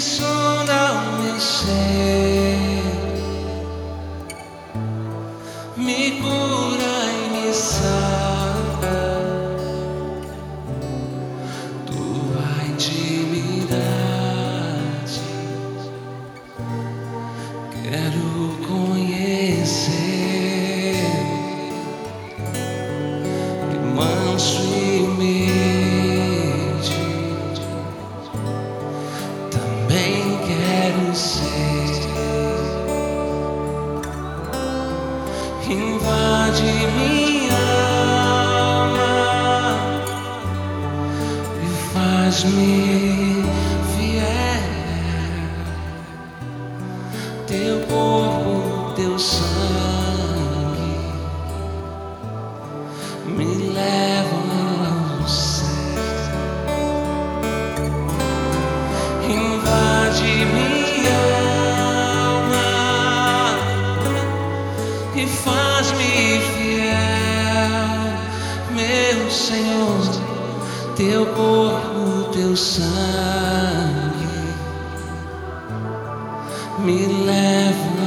sono mi sei. Invade minha alma e faz-me fiel. Teu corpo, teu sangue me leva ao céu. Invade minha alma faz-me fiel, meu Senhor. Teu corpo, teu sangue me leva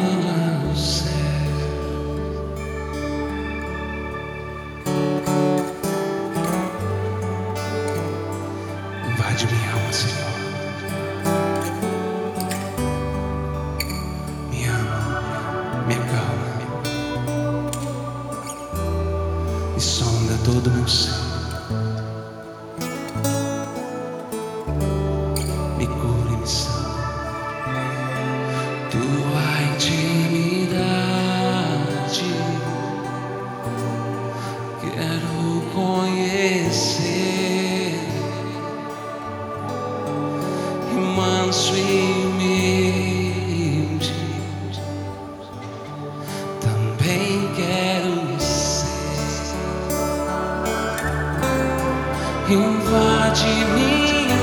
todo meu ser. Me cura e me sana. Tua intimidade quero conhecer. Manso e Invade minha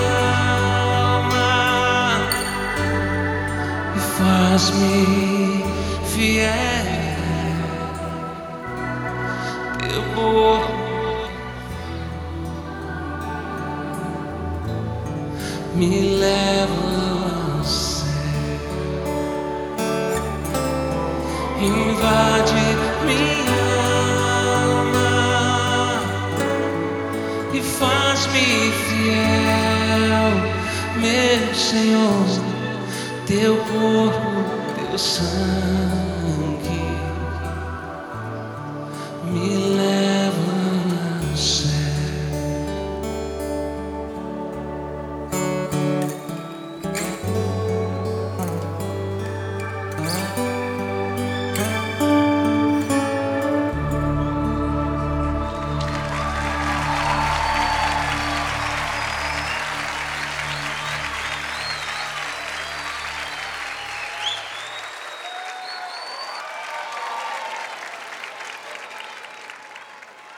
alma e faz-me fiel. Teu corpo me leva ao céu. Invade minha fiel, meu Senhor. Teu corpo, teu sangue me